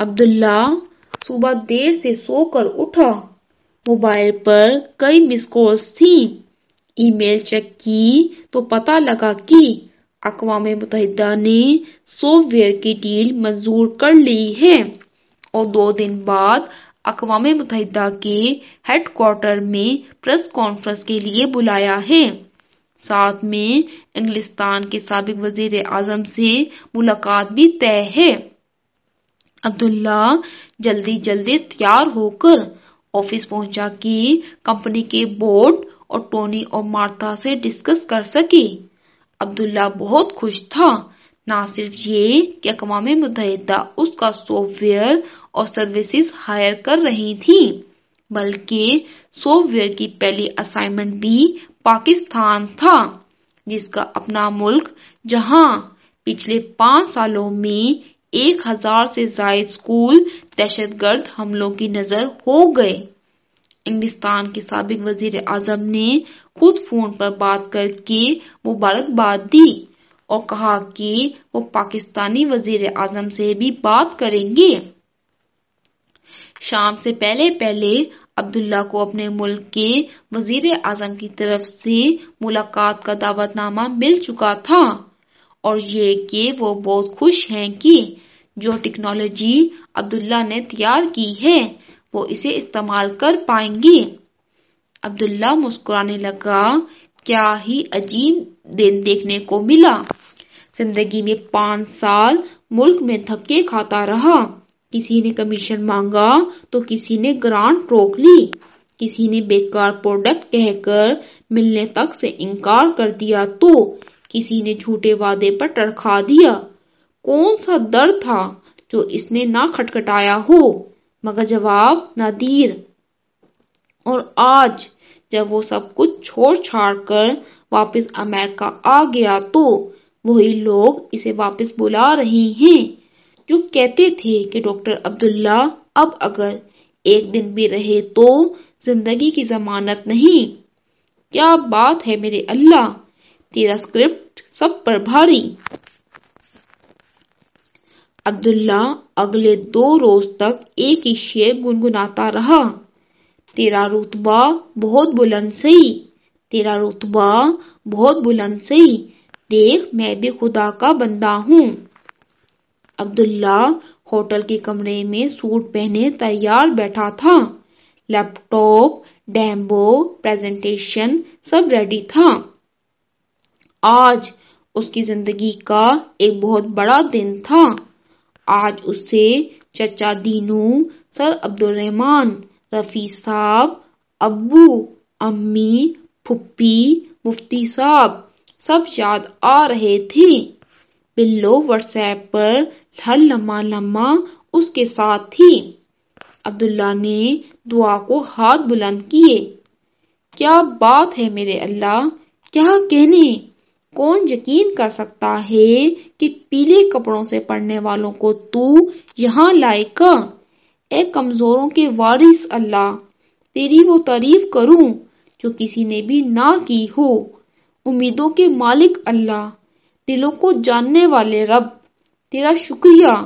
عبداللہ صبح دیر سے سو کر اٹھا۔ موبائل پر کئی مس کالز تھیں۔ ای میل چیک کی تو پتا لگا کہ اقوام متحدہ نے سافٹ ویئر کی ڈیل منظور کر لی ہے۔ اور دو دن بعد اقوام متحدہ کے ہیڈ کوارٹر میں پریس کانفرنس کے لیے بلایا ہے۔ ساتھ میں انگلستان کے سابق وزیر اعظم سے ملاقات بھی طے ہے۔ عبداللہ جلدی جلدی تیار ہو کر آفس پہنچا کہ کمپنی کے بورڈ اور ٹونی اور مارتھا سے ڈسکس کر سکے۔ عبداللہ بہت خوش تھا۔ نہ صرف یہ کہ اقوام متحدہ اس کا سافٹ ویئر اور سروسز ہائر کر رہی تھی بلکہ سافٹ ویئر کی پہلی اسائنمنٹ بھی پاکستان تھا، جس کا اپنا ملک جہاں پچھلے پانچ سالوں میں ایک ہزار سے زائد اسکول دہشت گرد حملوں کی نظر ہو گئے۔ انگلستان کے سابق وزیر اعظم نے خود فون پر بات کر کے مبارکباد دی اور کہا کہ وہ پاکستانی وزیر اعظم سے بھی بات کریں گے۔ شام سے پہلے پہلے عبداللہ کو اپنے ملک کے وزیر اعظم کی طرف سے ملاقات کا دعوت نامہ مل چکا تھا۔ اور یہ کہ وہ بہت خوش ہیں کہ جو ٹیکنالوجی عبداللہ نے تیار کی ہے، وہ اسے استعمال کر پائیں گے۔ عبداللہ مسکرانے لگا، کیا ہی عجیب دن دیکھنے کو ملا۔ زندگی میں پانچ سال ملک میں دھکے کھاتا رہا۔ کسی نے کمیشن مانگا تو کسی نے گرانٹ روک لی۔ کسی نے بیکار پروڈکٹ کہہ کر ملنے تک سے انکار کر دیا تو کسی نے جھوٹے وعدے پر ٹرکھا دیا۔ کون سا درد تھا جو اس نے نہ کھٹکھٹایا ہو؟ مگر جواب نہ دیر اور آج جب وہ سب کچھ چھوڑ چھاڑ کر واپس امریکہ آ گیا تو وہی لوگ اسے واپس بلا رہے ہیں۔ جو کہتے تھے کہ ڈاکٹر عبداللہ اب اگر ایک دن بھی رہے تو زندگی کی ضمانت نہیں۔ کیا بات ہے میرے اللہ؟ تیرا اسکرپٹ سب پر بھاری۔ عبداللہ اگلے دو روز تک ایک ہی شعر گنگناتا رہا۔ تیرا رتبہ بہت بلند سہی تیرا رتبہ بہت بلند سہی دیکھ میں بھی خدا کا بندہ ہوں۔ عبداللہ ہوٹل کے کمرے میں سوٹ پہنے تیار بیٹھا تھا۔ لیپ ٹاپ ڈیمو پریزنٹیشن سب ریڈی تھا۔ آج اس کی زندگی کا ایک بہت بڑا دن تھا۔ آج اسے چچا دینو، سر عبدالرحمان رفیع صاحب، ابو، امی، پھپھی، مفتی صاحب سب یاد آ رہے تھے۔ بلو واٹس ایپ پر ہر لمحہ لمحہ اس کے ساتھ تھی۔ عبداللہ نے دعا کو ہاتھ بلند کیے۔ کیا بات ہے میرے اللہ؟ کیا کہنے؟ کون یقین کر سکتا ہے کہ پیلے کپڑوں سے پڑھنے والوں کو تو یہاں لائے گا اے کمزوروں کے وارث اللہ، تیری وہ تعریف کروں جو کسی نے بھی نہ کی ہو۔ امیدوں کے مالک اللہ، دلوں کو جاننے والے رب، تیرا شکریہ۔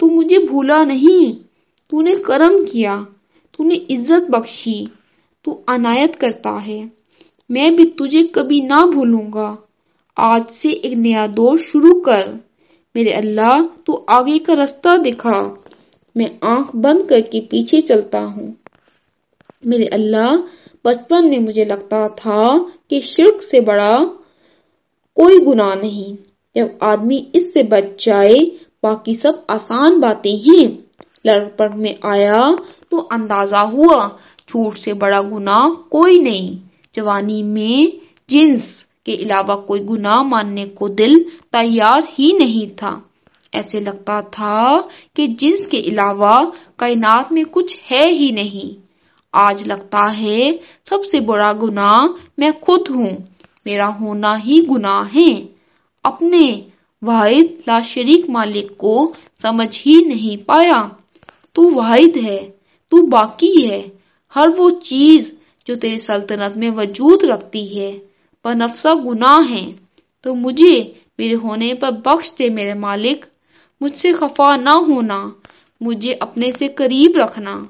تو مجھے بھولا نہیں، تو نے کرم کیا، تو نے عزت بخشی، تو عنایت کرتا ہے۔ میں بھی تجھے کبھی نہ بھولوں گا۔ آج سے ایک نیا دور شروع کر۔ میرے اللہ، تو آگے کا رستہ دکھا۔ میں آنکھ بند کر کے پیچھے چلتا ہوں۔ میرے اللہ، بچپن میں مجھے لگتا تھا کہ شرک سے بڑا کوئی گناہ نہیں۔ جب آدمی اس سے بچ جائے، باقی سب آسان باتیں ہیں۔ لڑپٹ میں آیا تو اندازہ ہوا، جھوٹ سے بڑا گناہ کوئی نہیں۔ جوانی میں جنس کے علاوہ کوئی گناہ ماننے کو دل تیار ہی نہیں تھا۔ ایسے لگتا تھا کہ جنس کے علاوہ کائنات میں کچھ ہے ہی نہیں۔ آج لگتا ہے سب سے بڑا گناہ میں خود ہوں، میرا ہونا ہی گناہ ہے۔ اپنے واحد لا شریک مالک کو سمجھ ہی نہیں پایا۔ تو واحد ہے، تو باقی ہے۔ ہر وہ چیز جو تیری سلطنت میں وجود رکھتی ہے۔ بنفسہ گناہ ہے تو مجھے میرے ہونے پر بخش دے میرے مالک، مجھ سے خفا نہ ہونا، مجھے اپنے سے قریب رکھنا۔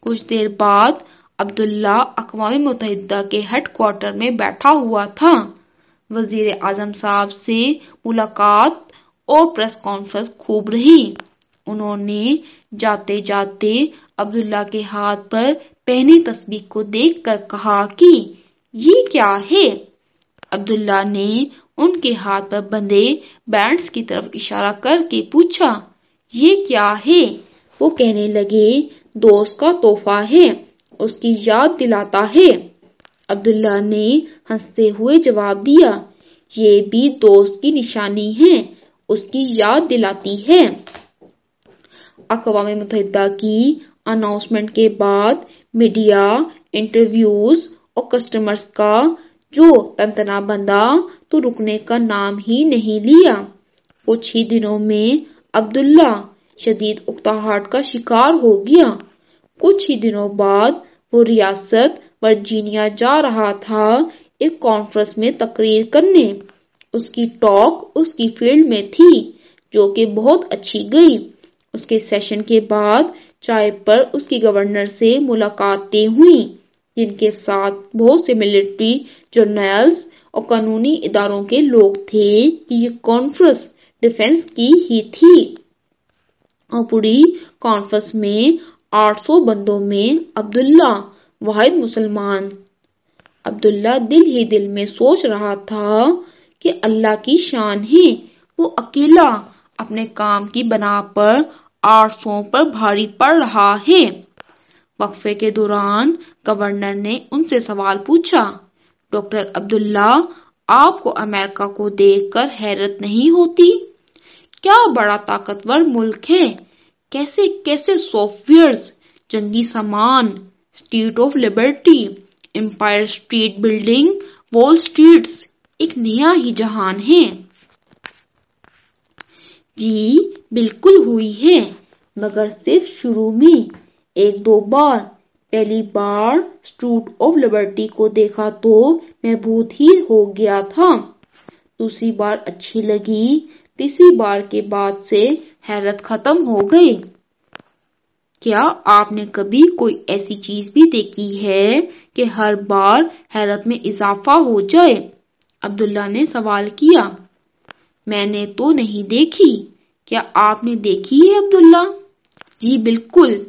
کچھ دیر بعد عبداللہ اقوام متحدہ کے ہیڈ کوارٹر میں بیٹھا ہوا تھا۔ وزیر اعظم صاحب سے ملاقات اور پریس کانفرنس خوب رہی۔ انہوں نے جاتے جاتے عبداللہ کے ہاتھ پر پہنی تصویر کو دیکھ کر کہا کہ یہ کیا ہے؟ عبداللہ نے ان کے ہاتھ پر بندے بینڈز کی طرف اشارہ کر کے پوچھا، یہ کیا ہے؟ وہ کہنے لگے، دوست کا تحفہ ہے، اس کی یاد دلاتا ہے۔ عبداللہ نے ہنستے ہوئے جواب دیا، یہ بھی دوست کی نشانی ہے، اس کی یاد دلاتی ہے۔ اقوام متحدہ کی اناؤنسمنٹ کے بعد میڈیا انٹرویوز اور کسٹمرز کا جو تنتنا بندہ تو رکنے کا نام ہی نہیں لیا۔ کچھ ہی دنوں میں عبداللہ شدید اکتاہٹ کا شکار ہو گیا۔ کچھ ہی دنوں بعد وہ ریاست ورجینیا جا رہا تھا ایک کانفرنس میں تقریر کرنے۔ اس کی ٹاک اس کی فیلڈ میں تھی جو کہ بہت اچھی گئی۔ اس کے سیشن کے بعد چائے پر اس کی گورنر سے ملاقاتیں ہوئی جن کے ساتھ بہت سے ملٹری جرنلز اور قانونی اداروں کے لوگ تھے کہ یہ کانفرنس ڈیفنس کی ہی تھی۔ اور پوری کانفرنس میں آٹھ سو بندوں میں عبداللہ واحد مسلمان۔ عبداللہ دل ہی دل میں سوچ رہا تھا کہ اللہ کی شان ہے، وہ اکیلا اپنے کام کی بنا پر آٹھ سو پر بھاری پڑ رہا ہے۔ وقفے کے دوران گورنر نے ان سے سوال پوچھا، ڈاکٹر عبداللہ، آپ کو امریکہ کو دیکھ کر حیرت نہیں ہوتی؟ کیا بڑا طاقتور ملک ہے؟ کیسے کیسے سافٹ ویئرز جنگی سامان Statue of Liberty Empire State Building Wall Streets ایک نیا ہی جہان ہے۔ جی بالکل ہوئی ہے، مگر صرف شروع میں۔ ایک دو بار، پہلی بار اسٹوٹ آف لبرٹی کو دیکھا تو میں بہت ہی ہو گیا تھا۔ دوسری بار اچھی لگی، تیسری بار کے بعد سے حیرت ختم ہو گئی۔ کیا آپ نے کبھی کوئی ایسی چیز بھی دیکھی ہے کہ ہر بار حیرت میں اضافہ ہو جائے؟ عبداللہ نے سوال کیا۔ میں نے تو نہیں دیکھی کیا آپ نے دیکھی ہے عبداللہ؟ جی بالکل۔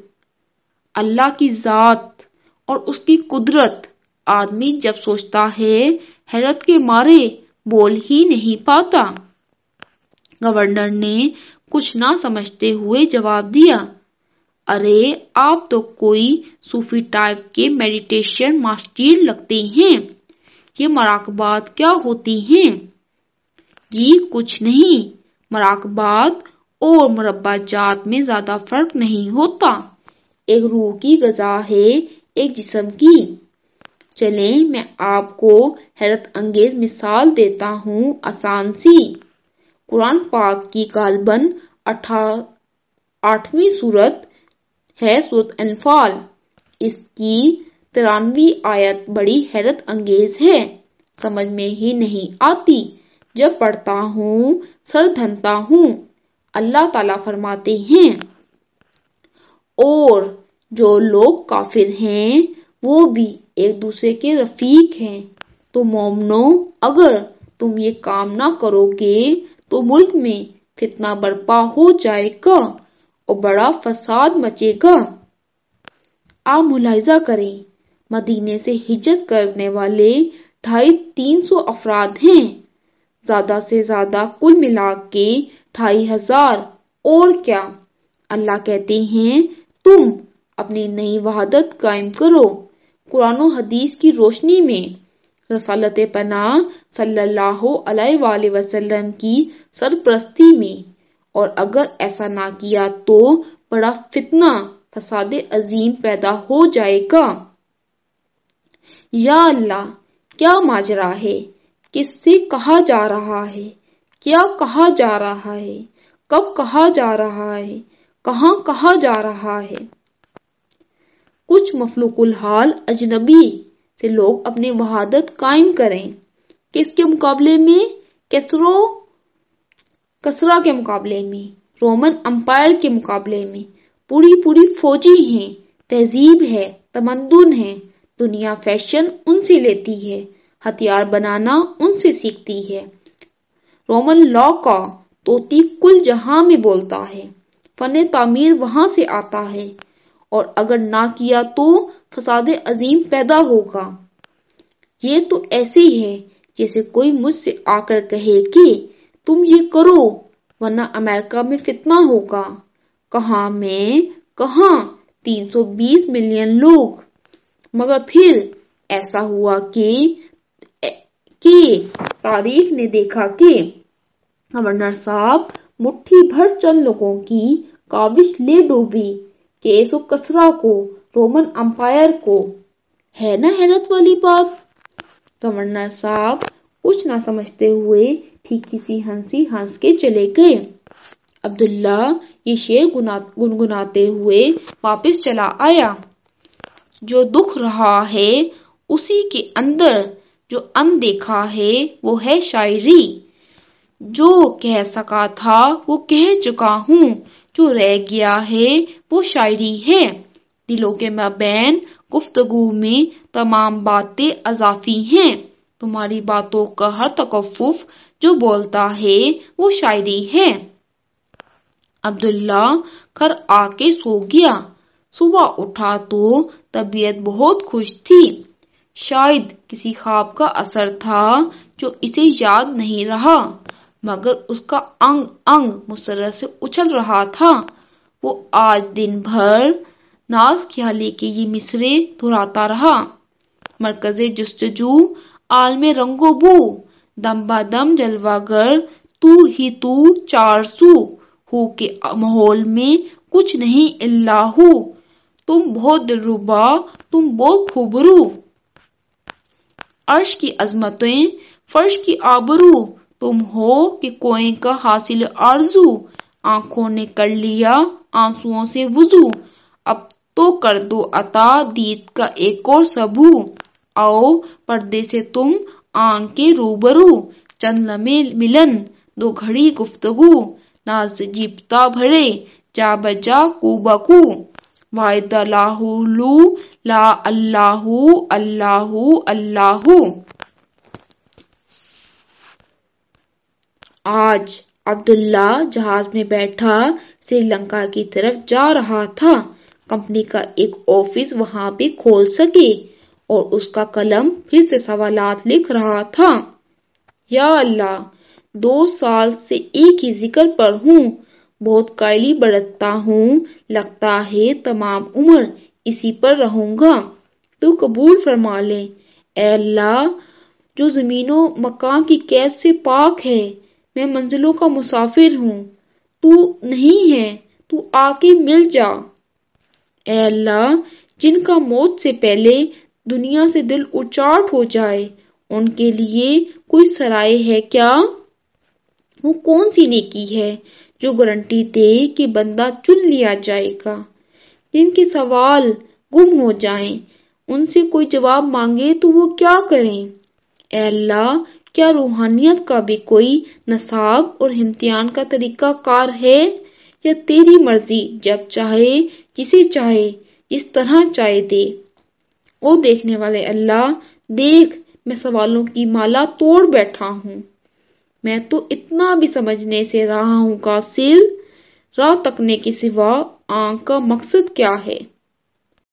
اللہ کی ذات اور اس کی قدرت۔ آدمی جب سوچتا ہے حیرت کے مارے بول ہی نہیں پاتا۔ گورنر نے کچھ نہ سمجھتے ہوئے جواب دیا۔ ارے، آپ تو کوئی صوفی ٹائپ کے میڈیٹیشن ماسٹر لگتے ہیں۔ یہ مراقبات کیا ہوتی ہیں؟ جی کچھ نہیں۔ مراقبات اور مربع جات میں زیادہ فرق نہیں ہوتا۔ ایک روح کی غذا ہے ایک جسم کی۔ چلیں، میں آپ کو حیرت انگیز مثال دیتا ہوں آسان سی۔ قرآن پاک کی غالباً آٹھویں صورت ہے سورت انفال۔ اس کی ترانوی آیت بڑی حیرت انگیز ہے۔ سمجھ میں ہی نہیں آتی۔ جب پڑھتا ہوں، سر دھنتا ہوں، اللہ تعالی فرماتے ہیں، اور جو لوگ کافر ہیں، وہ بھی ایک دوسرے کے رفیق ہیں۔ تو مومنو، اگر تم یہ کام نہ کرو گے، تو ملک میں فتنہ برپا ہو جائے گا اور بڑا فساد مچے گا۔ آپ ملاحظہ کریں، مدینے سے ہجرت کرنے والے ڈھائی تین سو افراد ہیں۔ زیادہ سے زیادہ کل ملا کے ڈھائی ہزار۔ اور کیا؟ اللہ کہتے ہیں، تم اپنی نئی وحدت قائم کرو۔ قرآن و حدیث کی روشنی میں رسالت پناہ صلی اللہ علیہ وآلہ وسلم کی سرپرستی میں۔ اور اگر ایسا نہ کیا تو بڑا فتنہ، فساد عظیم پیدا ہو جائے گا۔ یا اللہ، کیا ماجرا ہے؟ کس سے کہا جا رہا ہے؟ کیا کہا جا رہا ہے؟ کب کہا جا رہا ہے؟ کہاں کہا جا رہا ہے؟ کچھ مفلوق الحال اجنبی سے لوگ اپنی وحادت قائم کریں۔ کس کے مقابلے میں؟ کسرو، کسرا کے مقابلے میں، رومن امپائر کے مقابلے میں۔ پوری پوری فوجی ہیں، تہذیب ہے، تمدن ہے، دنیا فیشن ان سے لیتی ہے۔ ہتھیار بنانا ان سے سیکھتی ہے۔ رومن لا کا توتی کل جہاں میں بولتا ہے، فن تعمیر وہاں سے آتا ہے۔ اور اگر نہ کیا تو فساد عظیم پیدا ہوگا۔ یہ تو ایسے ہے جیسے کوئی مجھ سے آ کر کہے کہ تم یہ کرو، ورنہ امریکہ میں فتنہ ہوگا۔ کہاں میں؟ کہاں؟ تین سو بیس ملین لوگ۔ مگر پھر ایسا ہوا کہ کہ تاریخ نے دیکھا کہ گورنر صاحب مٹھی بھر چند لوگوں کی کاوش لے ڈوبی، کیس و کسرا کو، رومن امپائر کو۔ ہے نا حیرت والی بات؟ گورنر صاحب کچھ نہ سمجھتے ہوئے پھیکی سی ہنسی ہنس کے چلے گئے۔ عبداللہ یہ شعر گنگناتے ہوئے واپس چلا آیا۔ جو دکھ رہا ہے، اسی کے اندر جو ان دیکھا ہے وہ ہے شاعری۔ جو کہہ سکا تھا وہ کہہ چکا ہوں۔ جو رہ گیا ہے وہ شاعری ہے۔ دلوں کے مابین گفتگو میں تمام باتیں اضافی ہیں۔ تمہاری باتوں کا ہر تکفف جو بولتا ہے وہ شاعری ہے۔ عبداللہ گھر آ کے سو گیا۔ صبح اٹھا تو طبیعت بہت خوش تھی۔ شاید کسی خواب کا اثر تھا جو اسے یاد نہیں رہا، مگر اس کا انگ انگ مسرت سے اچھل رہا تھا۔ وہ آج دن بھر ناز خیالی کے یہ مصرے دہراتا رہا۔ مرکز جستجو، عالم رنگ و بو، دم با دم جلوہ گر تو ہی تو چار سو۔ ہو کے ماحول میں کچھ نہیں الا ہو۔ تم بہت دلربا، تم بہت خوبرو۔ عرش کی عظمتیں، فرش کی آبرو، تم ہو کہ کوئیں کا حاصل آرزو، آنکھوں نے کر لیا آنسوؤں سے وضو، اب تو کر دو عطا دید کا ایک اور سبو۔ آؤ، پردے سے تم آنکھ کے روبرو، چند لمحے ملن، دو گھڑی گفتگو۔ ناز جیبتا بھرے، جا بجا کو۔ بکو واحد لا لا اللہ اللہ اللہ. آج عبداللہ جہاز میں بیٹھا، سری لنکا کی طرف جا رہا تھا۔ کمپنی کا ایک آفس وہاں پہ کھول سکے اور اس کا قلم پھر سے سوالات لکھ رہا تھا۔ یا اللہ، دو سال سے ایک ہی ذکر پر ہوں، بہت قائلی برتتا ہوں، لگتا ہے تمام عمر۔ اسی پر رہوں گا۔ تو قبول فرما لے۔ اے اللہ، جو زمین و مکان کی قید سے پاک ہے، میں منزلوں کا مسافر ہوں۔ تو نہیں ہے، تو آ کے مل جا۔ اے اللہ، جن کا موت سے پہلے دنیا سے دل اچاٹ ہو جائے، ان کے لیے کوئی سرائے ہے کیا؟ وہ کون سی نیکی ہے جو گارنٹی دے کہ بندہ چن لیا جائے گا؟ جن کے سوال گم ہو جائیں۔ ان سے کوئی جواب مانگے تو وہ کیا کریں؟ اے اللہ، کیا روحانیت کا بھی کوئی نصاب اور امتحان کا طریقہ کار ہے؟ یا تیری مرضی جب چاہے، جسے چاہے، جس طرح چاہے دے۔ او دیکھنے والے اللہ، دیکھ، میں سوالوں کی مالا توڑ بیٹھا ہوں۔ میں تو اتنا بھی سمجھنے سے رہا ہوں قاصل راہ تکنے کے سوا آنکھ کا مقصد کیا ہے؟